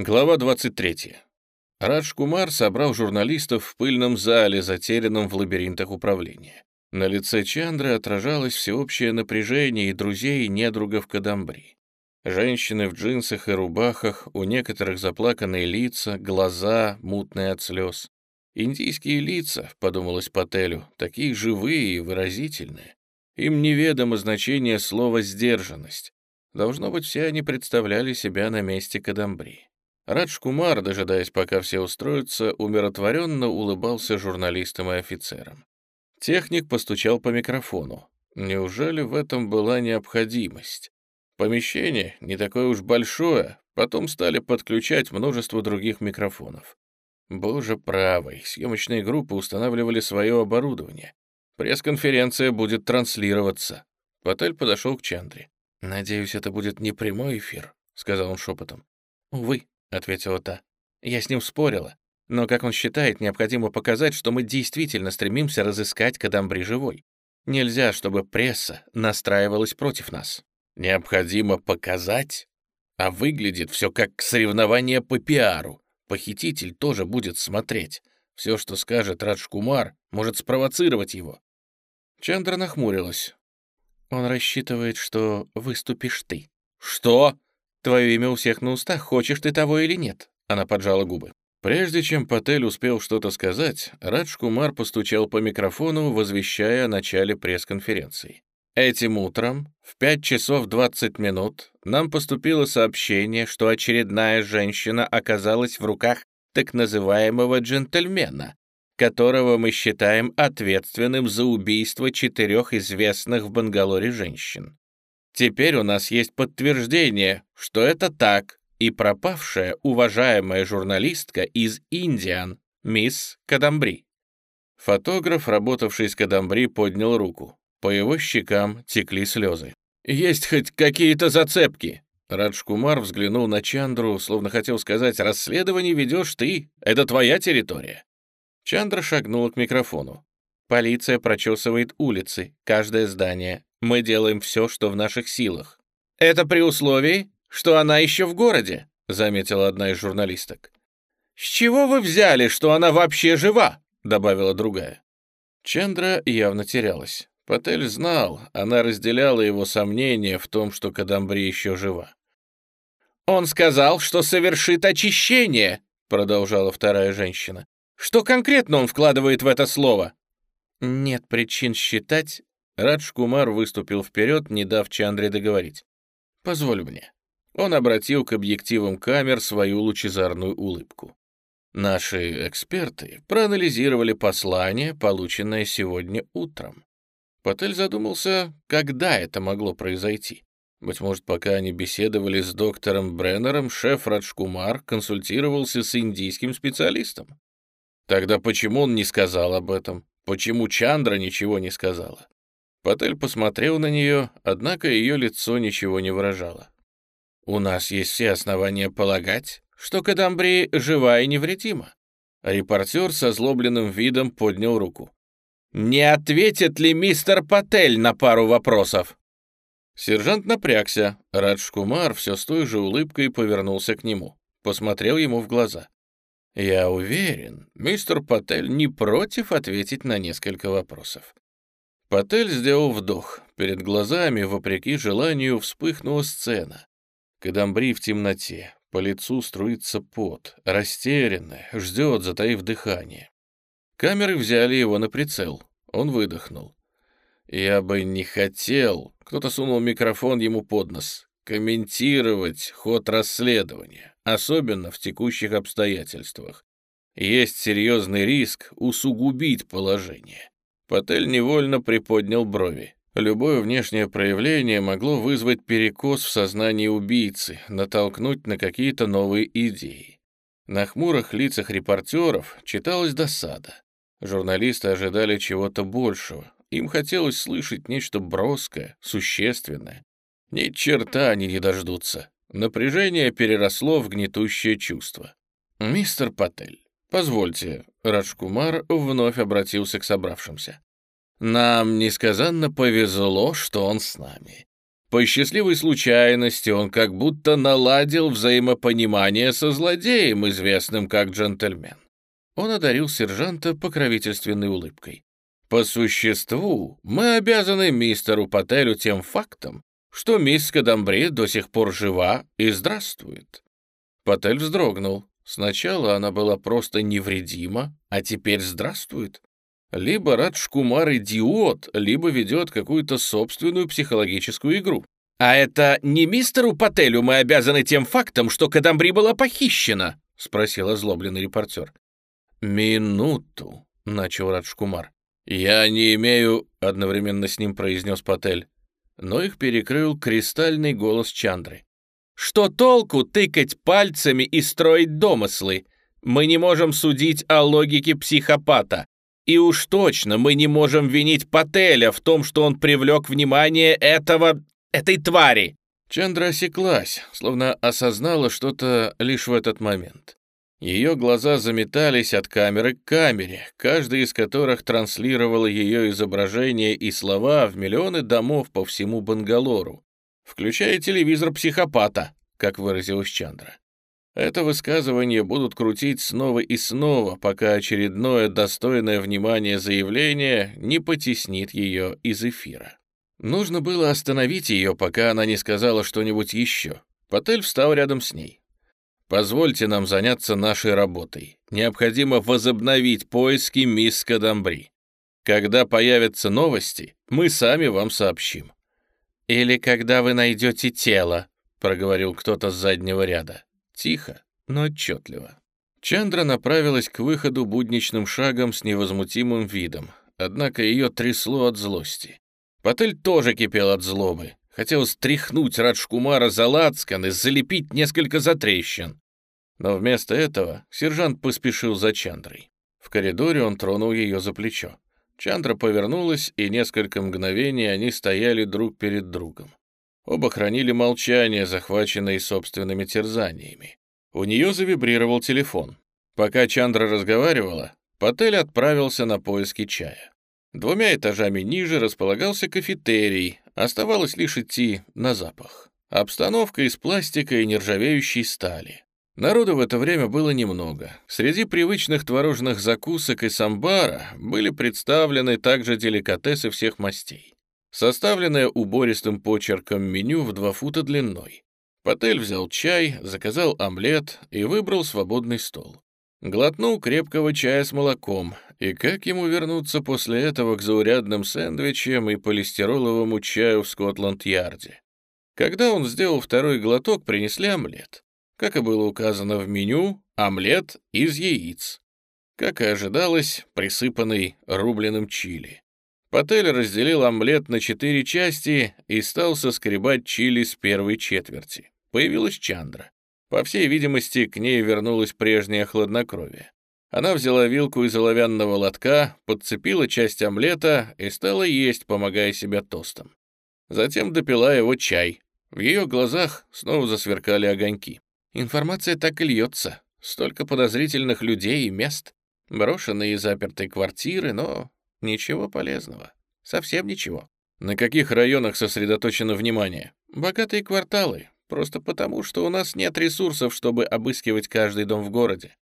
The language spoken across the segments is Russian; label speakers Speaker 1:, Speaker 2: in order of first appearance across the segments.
Speaker 1: Глава 23. Радж Кумар собрал журналистов в пыльном зале, затерянном в лабиринтах управления. На лице Чандры отражалось всеобщее напряжение и друзей и недругов Кадамбри. Женщины в джинсах и рубахах, у некоторых заплаканные лица, глаза, мутные от слез. «Индийские лица», — подумалось Пателю, — «такие живые и выразительные. Им неведомо значение слова «сдержанность». Должно быть, все они представляли себя на месте Кадамбри. Радж Кумар, дожидаясь, пока все устроятся, умиротворенно улыбался журналистам и офицерам. Техник постучал по микрофону. Неужели в этом была необходимость? Помещение не такое уж большое, потом стали подключать множество других микрофонов. Боже правый, съемочные группы устанавливали свое оборудование. Пресс-конференция будет транслироваться. Патель подошел к Чандре. «Надеюсь, это будет не прямой эфир», — сказал он шепотом. «Увы», — ответила та. «Я с ним спорила. Но, как он считает, необходимо показать, что мы действительно стремимся разыскать Кадамбри живой. Нельзя, чтобы пресса настраивалась против нас. Необходимо показать? А выглядит все как соревнование по пиару. Похититель тоже будет смотреть. Все, что скажет Радж Кумар, может спровоцировать его. Чандра нахмурилась. Он рассчитывает, что выступишь ты. Что? Твое имя у всех на устах, хочешь ты того или нет?» Она поджала губы. Прежде чем Патель успел что-то сказать, Радж Кумар постучал по микрофону, возвещая о начале пресс-конференции. Этим утром в 5 часов 20 минут нам поступило сообщение, что очередная женщина оказалась в руках так называемого джентльмена, которого мы считаем ответственным за убийство четырех известных в Бангалоре женщин. Теперь у нас есть подтверждение, что это так, и пропавшая уважаемая журналистка из Индиан, мисс Кадамбри. Фотограф, работавший с Кадамбри, поднял руку. По его щекам текли слезы. «Есть хоть какие-то зацепки?» Радж Кумар взглянул на Чандру, словно хотел сказать, «Расследование ведешь ты, это твоя территория». Чандра шагнула к микрофону. Полиция прочесывает улицы, каждое здание, мы делаем все, что в наших силах. Это при условии, что она еще в городе, заметила одна из журналисток. С чего вы взяли, что она вообще жива? добавила другая. Чендра явно терялась. Патель знал, она разделяла его сомнения в том, что Кадамбри еще жива. «Он сказал, что совершит очищение», — продолжала вторая женщина. «Что конкретно он вкладывает в это слово?» «Нет причин считать, Радж Кумар выступил вперед, не дав Чандре договорить. «Позволь мне». Он обратил к объективам камер свою лучезарную улыбку. Наши эксперты проанализировали послание, полученное сегодня утром. Патель задумался, когда это могло произойти. Быть может, пока они беседовали с доктором Бреннером, шеф Раджкумар консультировался с индийским специалистом. Тогда почему он не сказал об этом? Почему Чандра ничего не сказала? Патель посмотрел на нее, однако ее лицо ничего не выражало. «У нас есть все основания полагать, что Кадамбри жива и невредима». Репортер со злобленным видом поднял руку. «Не ответит ли мистер Патель на пару вопросов?» Сержант напрягся. Радж Кумар все с той же улыбкой повернулся к нему. Посмотрел ему в глаза. «Я уверен, мистер Патель не против ответить на несколько вопросов. Патель сделал вдох. Перед глазами, вопреки желанию, вспыхнула сцена. Кадамбри в темноте. По лицу струится пот. Растерянная, ждет, затаив дыхание. Камеры взяли его на прицел. Он выдохнул. «Я бы не хотел...» Кто-то сунул микрофон ему под нос. «Комментировать ход расследования, особенно в текущих обстоятельствах. Есть серьезный риск усугубить положение. Патель невольно приподнял брови. Любое внешнее проявление могло вызвать перекос в сознании убийцы, натолкнуть на какие-то новые идеи. На хмурых лицах репортеров читалась досада. Журналисты ожидали чего-то большего. Им хотелось слышать нечто броское, существенное. Ни черта они не дождутся. Напряжение переросло в гнетущее чувство. «Мистер Патель, «Позвольте», — Раджкумар вновь обратился к собравшимся. «Нам несказанно повезло, что он с нами. По счастливой случайности он как будто наладил взаимопонимание со злодеем, известным как джентльмен. Он одарил сержанта покровительственной улыбкой. По существу, мы обязаны мистеру Пателю тем фактом, что мисс Кадамбри до сих пор жива и здравствует. Патель вздрогнул. Сначала она была просто невредима, а теперь здравствует. Либо Раджкумар идиот, либо ведет какую-то собственную психологическую игру. «А это не мистеру Пателю мы обязаны тем фактом, что Кадамбри была похищена?» — спросил озлобленный репортер. «Минуту», — начал Раджкумар. «Я не имею...» — одновременно с ним произнес Патель. Но их перекрыл кристальный голос Чандры. «Что толку тыкать пальцами и строить домыслы? Мы не можем судить о логике психопата. И уж точно мы не можем винить Пателя в том, что он привлек внимание этого... этой твари!» Чандра осеклась, словно осознала что-то лишь в этот момент. Ее глаза заметались от камеры к камере, каждый из которых транслировал ее изображение и слова в миллионы домов по всему Бангалору, включая телевизор психопата, как выразилась Чандра. Это высказывание будут крутить снова и снова, пока очередное достойное внимания заявление не потеснит ее из эфира. Нужно было остановить ее, пока она не сказала что-нибудь еще. Патель встал рядом с ней. «Позвольте нам заняться нашей работой. Необходимо возобновить поиски мисс Кадамбри. Когда появятся новости, мы сами вам сообщим». «Или когда вы найдете тело», — проговорил кто-то с заднего ряда. Тихо, но отчетливо. Чандра направилась к выходу будничным шагом с невозмутимым видом, однако ее трясло от злости. Патель тоже кипел от злобы. Хотел стряхнуть Раджкумара за лацкан и залепить несколько затрещин. Но вместо этого сержант поспешил за Чандрой. В коридоре он тронул ее за плечо. Чандра повернулась, и несколько мгновений они стояли друг перед другом. Оба хранили молчание, захваченное собственными терзаниями. У нее завибрировал телефон. Пока Чандра разговаривала, Патель отправился на поиски чая. Двумя этажами ниже располагался кафетерий, оставалось лишь идти на запах. Обстановка из пластика и нержавеющей стали. Народу в это время было немного. Среди привычных творожных закусок и самбара были представлены также деликатесы всех мастей составленное убористым почерком меню в два фута длиной. Патель взял чай, заказал омлет и выбрал свободный стол. Глотнул крепкого чая с молоком, и как ему вернуться после этого к заурядным сэндвичам и полистироловому чаю в Скотланд-Ярде? Когда он сделал второй глоток, принесли омлет. Как и было указано в меню, омлет из яиц. Как и ожидалось, присыпанный рубленым чили. Патель разделил омлет на четыре части и стал соскребать чили с первой четверти. Появилась Чандра. По всей видимости, к ней вернулось прежнее хладнокровие. Она взяла вилку из оловянного лотка, подцепила часть омлета и стала есть, помогая себе тостом. Затем допила его чай. В ее глазах снова засверкали огоньки. Информация так и льется. Столько подозрительных людей и мест. Брошенные и запертые квартиры, но Ничего полезного. Совсем ничего. На каких районах сосредоточено внимание? Богатые кварталы. Просто потому, что у нас нет ресурсов, чтобы обыскивать каждый дом в городе.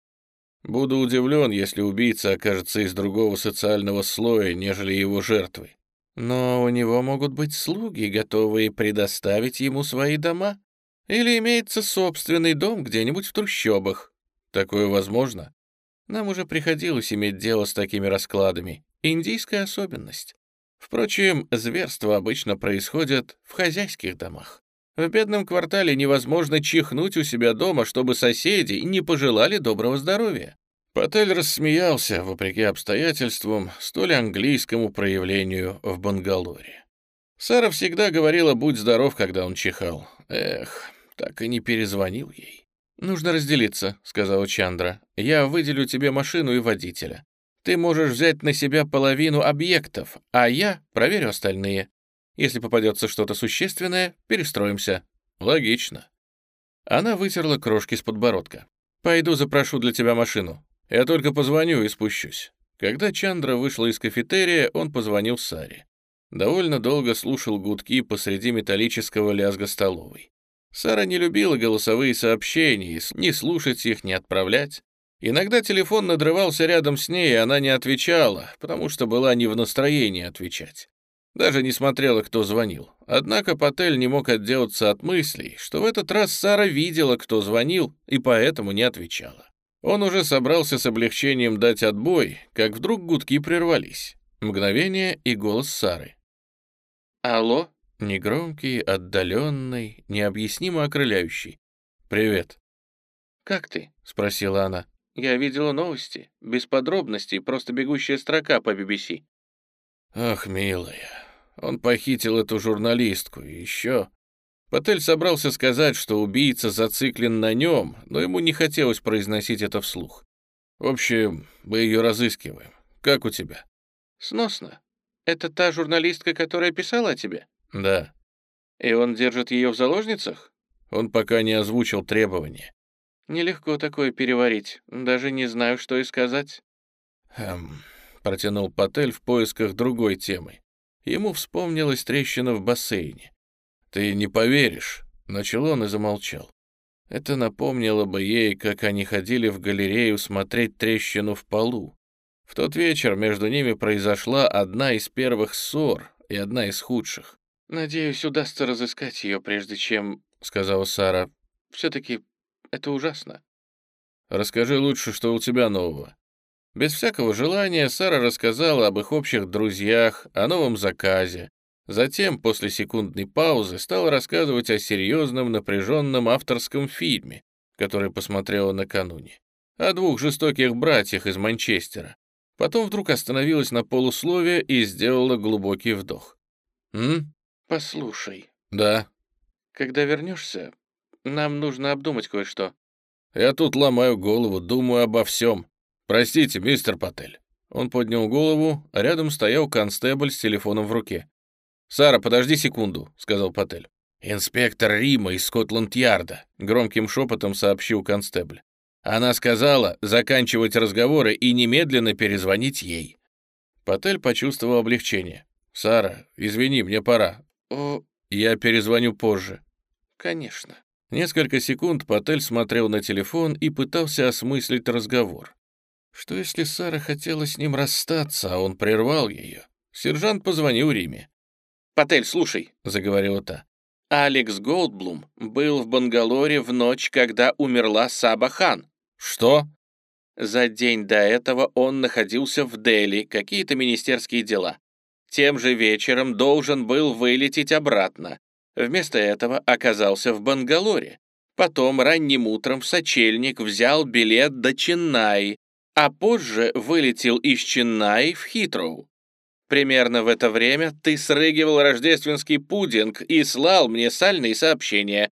Speaker 1: Буду удивлен, если убийца окажется из другого социального слоя, нежели его жертвы. Но у него могут быть слуги, готовые предоставить ему свои дома. Или имеется собственный дом где-нибудь в трущобах. Такое возможно? Нам уже приходилось иметь дело с такими раскладами. Индийская особенность. Впрочем, зверства обычно происходят в хозяйских домах. В бедном квартале невозможно чихнуть у себя дома, чтобы соседи не пожелали доброго здоровья. Патель рассмеялся, вопреки обстоятельствам, столь английскому проявлению в Бангалоре. Сара всегда говорила «будь здоров», когда он чихал. Эх, так и не перезвонил ей. «Нужно разделиться», — сказала Чандра. «Я выделю тебе машину и водителя. Ты можешь взять на себя половину объектов, а я проверю остальные. Если попадется что-то существенное, перестроимся. Логично. Она вытерла крошки с подбородка. «Пойду запрошу для тебя машину. Я только позвоню и спущусь». Когда Чандра вышла из кафетерия, он позвонил Саре. Довольно долго слушал гудки посреди металлического лязга столовой. Сара не любила голосовые сообщения, ни слушать их, ни отправлять. Иногда телефон надрывался рядом с ней, и она не отвечала, потому что была не в настроении отвечать. Даже не смотрела, кто звонил. Однако Патель не мог отделаться от мыслей, что в этот раз Сара видела, кто звонил, и поэтому не отвечала. Он уже собрался с облегчением дать отбой, как вдруг гудки прервались. Мгновение и голос Сары.
Speaker 2: «Алло?»
Speaker 1: Негромкий, отдаленный, необъяснимо окрыляющий. «Привет».
Speaker 2: «Как ты?»
Speaker 1: — спросила она.
Speaker 2: «Я видела новости. Без подробностей, просто бегущая строка по BBC».
Speaker 1: «Ах, милая, он похитил эту журналистку, и еще...» Патель собрался сказать, что убийца зациклен на нем, но ему не хотелось произносить это вслух. «В общем, мы ее разыскиваем. Как у тебя?»
Speaker 2: «Сносно. Это та журналистка, которая писала о тебе?»
Speaker 1: «Да».
Speaker 2: «И он держит ее в заложницах?»
Speaker 1: Он пока не озвучил требования.
Speaker 2: «Нелегко такое переварить. Даже не знаю, что и сказать».
Speaker 1: «Хм...» — протянул Патель в поисках другой темы. Ему вспомнилась трещина в бассейне. «Ты не поверишь», — начал он и замолчал. Это напомнило бы ей, как они ходили в галерею смотреть трещину в полу. В тот вечер между ними произошла одна из первых ссор и одна из худших.
Speaker 2: «Надеюсь, удастся разыскать ее, прежде чем...»
Speaker 1: — сказала Сара.
Speaker 2: «Все-таки это ужасно».
Speaker 1: «Расскажи лучше, что у тебя нового». Без всякого желания Сара рассказала об их общих друзьях, о новом заказе. Затем, после секундной паузы, стала рассказывать о серьезном напряженном авторском фильме, который посмотрела накануне. О двух жестоких братьях из Манчестера. Потом вдруг остановилась на полусловие и сделала глубокий вдох. «М?
Speaker 2: «Послушай».
Speaker 1: «Да».
Speaker 2: «Когда вернешься, нам нужно обдумать кое-что».
Speaker 1: «Я тут ломаю голову, думаю обо всем. Простите, мистер Патель». Он поднял голову, а рядом стоял констебль с телефоном в руке. «Сара, подожди секунду», — сказал Патель. «Инспектор Рима из Скотланд-Ярда», — громким шепотом сообщил констебль. Она сказала заканчивать разговоры и немедленно перезвонить ей. Патель почувствовал облегчение. «Сара, извини, мне пора.
Speaker 2: «О,
Speaker 1: Я перезвоню позже».
Speaker 2: конечно».
Speaker 1: Несколько секунд Патель смотрел на телефон и пытался осмыслить разговор. Что если Сара хотела с ним расстаться, а он прервал ее? Сержант позвонил Риме.
Speaker 2: «Патель, слушай», —
Speaker 1: заговорила та.
Speaker 2: Алекс Голдблум был в Бангалоре в ночь, когда умерла Саба Хан.
Speaker 1: «Что?»
Speaker 2: За день до этого он находился в Дели, какие-то министерские дела. Тем же вечером должен был вылететь обратно. Вместо этого оказался в Бангалоре. Потом ранним утром в сочельник взял билет до Ченнаи, а позже вылетел из Ченнаи в Хитроу. Примерно в это время ты срыгивал рождественский пудинг и слал мне сальные сообщения.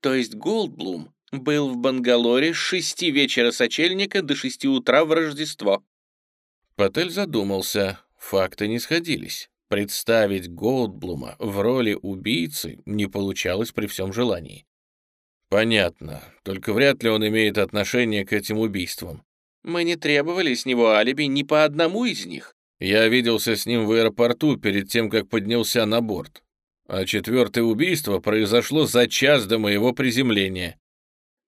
Speaker 2: То есть Голдблум был в Бангалоре с шести вечера сочельника до шести утра в Рождество.
Speaker 1: Патель задумался. Факты не сходились. Представить Голдблума в роли убийцы не получалось при всем желании. Понятно, только вряд ли он имеет отношение к этим убийствам.
Speaker 2: Мы не требовали с него алиби ни по одному из них.
Speaker 1: Я виделся с ним в аэропорту перед тем, как поднялся на борт. А четвертое убийство произошло за час до моего приземления.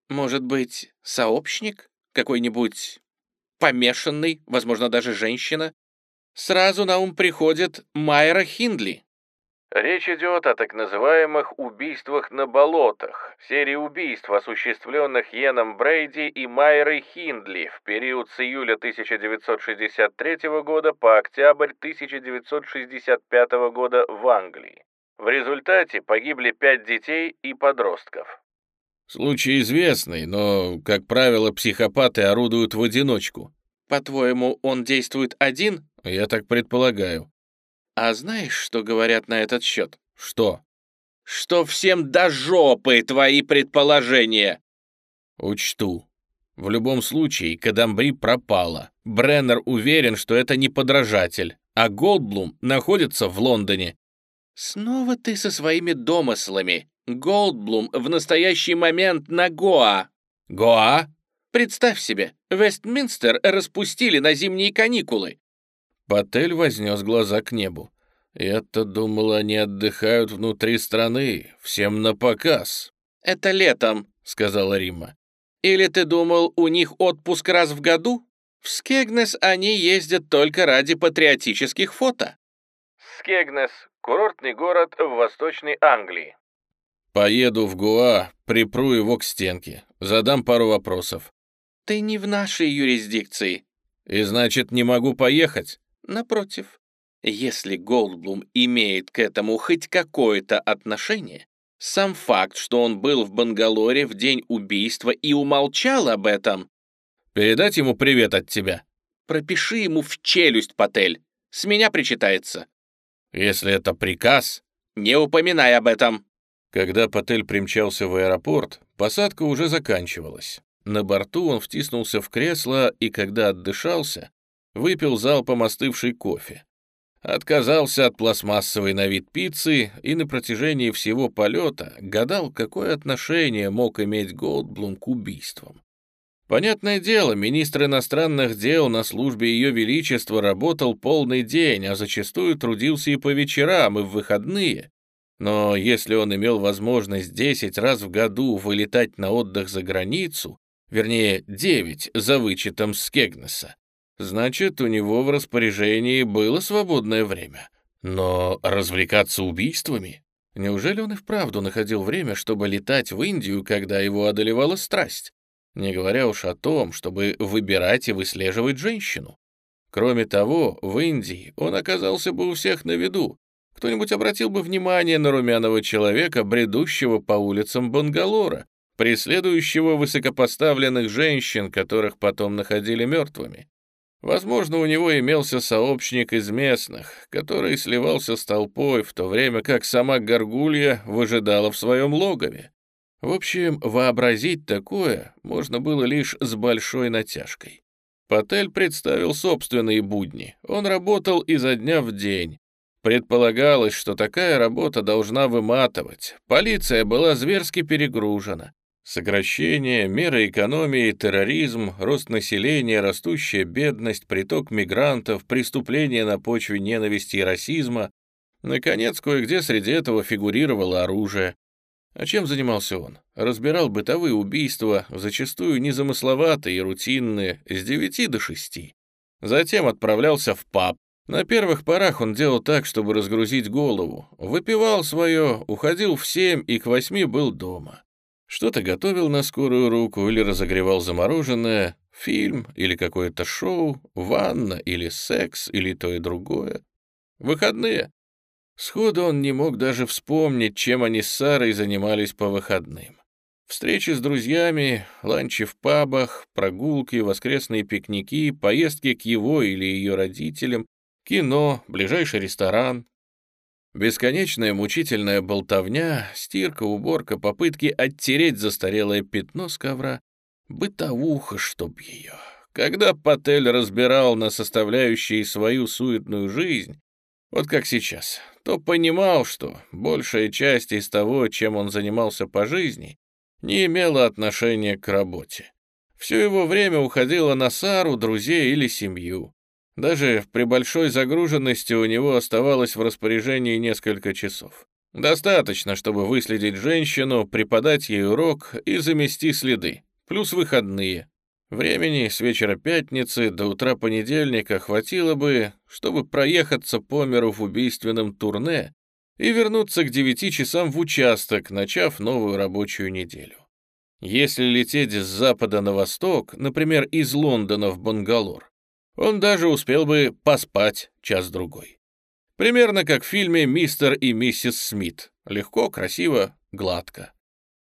Speaker 2: Может быть, сообщник? Какой-нибудь помешанный, возможно, даже женщина? Сразу на ум приходит Майра Хиндли. Речь идет о так называемых убийствах на болотах, серии убийств, осуществленных Йеном Брейди и Майрой Хиндли в период с июля 1963 года по октябрь 1965 года в Англии. В результате погибли пять детей и подростков.
Speaker 1: Случай известный, но, как правило, психопаты орудуют в одиночку.
Speaker 2: По-твоему, он действует один?
Speaker 1: Я так предполагаю.
Speaker 2: А знаешь, что говорят на этот счет?
Speaker 1: Что?
Speaker 2: Что всем до жопы твои предположения.
Speaker 1: Учту. В любом случае, Кадамбри пропала. Бреннер уверен, что это не подражатель, а Голдблум находится в Лондоне.
Speaker 2: Снова ты со своими домыслами. Голдблум в настоящий момент на Гоа.
Speaker 1: Гоа?
Speaker 2: Представь себе, Вестминстер распустили на зимние каникулы.
Speaker 1: Патель вознес глаза к небу. Я-то думал, они отдыхают внутри страны, всем на показ.
Speaker 2: «Это летом», — сказала Римма. «Или ты думал, у них отпуск раз в году? В Скегнес они ездят только ради патриотических фото».
Speaker 1: Скегнес — курортный город в Восточной Англии. Поеду в Гуа, припру его к стенке, задам пару вопросов.
Speaker 2: Ты не в нашей юрисдикции.
Speaker 1: И значит, не могу поехать?
Speaker 2: Напротив. Если Голдблум имеет к этому хоть какое-то отношение, сам факт, что он был в Бангалоре в день убийства и умолчал об этом...
Speaker 1: Передать ему привет от тебя?
Speaker 2: Пропиши ему в челюсть, Патель. С меня причитается.
Speaker 1: Если это приказ...
Speaker 2: Не упоминай об этом.
Speaker 1: Когда Патель примчался в аэропорт, посадка уже заканчивалась. На борту он втиснулся в кресло и, когда отдышался, выпил залпом остывший кофе. Отказался от пластмассовой на вид пиццы и на протяжении всего полета гадал, какое отношение мог иметь Голдблум к убийствам. Понятное дело, министр иностранных дел на службе Ее Величества работал полный день, а зачастую трудился и по вечерам, и в выходные, но если он имел возможность 10 раз в году вылетать на отдых за границу, вернее, 9 за вычетом Скегнеса, значит, у него в распоряжении было свободное время. Но развлекаться убийствами? Неужели он и вправду находил время, чтобы летать в Индию, когда его одолевала страсть? Не говоря уж о том, чтобы выбирать и выслеживать женщину. Кроме того, в Индии он оказался бы у всех на виду, кто-нибудь обратил бы внимание на румяного человека, бредущего по улицам Бангалора, преследующего высокопоставленных женщин, которых потом находили мертвыми. Возможно, у него имелся сообщник из местных, который сливался с толпой, в то время как сама Горгулья выжидала в своем логове. В общем, вообразить такое можно было лишь с большой натяжкой. Патель представил собственные будни. Он работал изо дня в день, Предполагалось, что такая работа должна выматывать. Полиция была зверски перегружена. Сокращение, меры экономии, терроризм, рост населения, растущая бедность, приток мигрантов, преступления на почве ненависти и расизма. Наконец, кое-где среди этого фигурировало оружие. А чем занимался он? Разбирал бытовые убийства, зачастую незамысловатые и рутинные, с 9 до 6. Затем отправлялся в паб, на первых порах он делал так, чтобы разгрузить голову. Выпивал свое, уходил в семь и к восьми был дома. Что-то готовил на скорую руку или разогревал замороженное, фильм или какое-то шоу, ванна или секс или то и другое. Выходные. Сходу он не мог даже вспомнить, чем они с Сарой занимались по выходным. Встречи с друзьями, ланчи в пабах, прогулки, воскресные пикники, поездки к его или ее родителям, Кино, ближайший ресторан. Бесконечная мучительная болтовня, стирка, уборка, попытки оттереть застарелое пятно с ковра. Бытовуха, чтоб ее. Когда Патель разбирал на составляющие свою суетную жизнь, вот как сейчас, то понимал, что большая часть из того, чем он занимался по жизни, не имела отношения к работе. Все его время уходило на Сару, друзей или семью. Даже при большой загруженности у него оставалось в распоряжении несколько часов. Достаточно, чтобы выследить женщину, преподать ей урок и замести следы, плюс выходные. Времени с вечера пятницы до утра понедельника хватило бы, чтобы проехаться по миру в убийственном турне и вернуться к девяти часам в участок, начав новую рабочую неделю. Если лететь с запада на восток, например, из Лондона в Бангалор, он даже успел бы поспать час-другой. Примерно как в фильме «Мистер и миссис Смит». Легко, красиво, гладко.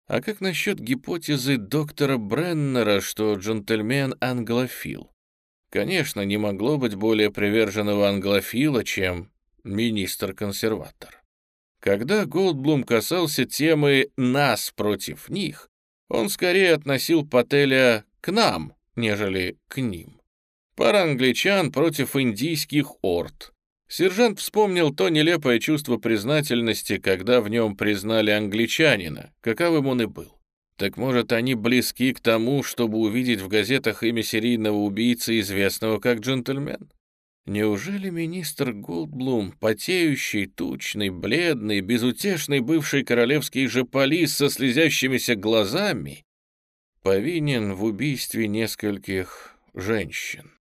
Speaker 1: А как насчет гипотезы доктора Бреннера, что джентльмен англофил? Конечно, не могло быть более приверженного англофила, чем министр-консерватор. Когда Голдблум касался темы «нас против них», он скорее относил Пателя к нам, нежели к ним. Пара англичан против индийских орд. Сержант вспомнил то нелепое чувство признательности, когда в нем признали англичанина, каковым он и был. Так может, они близки к тому, чтобы увидеть в газетах имя серийного убийцы, известного как джентльмен? Неужели министр Голдблум, потеющий, тучный, бледный, безутешный бывший королевский жополис со слезящимися глазами, повинен в убийстве нескольких женщин?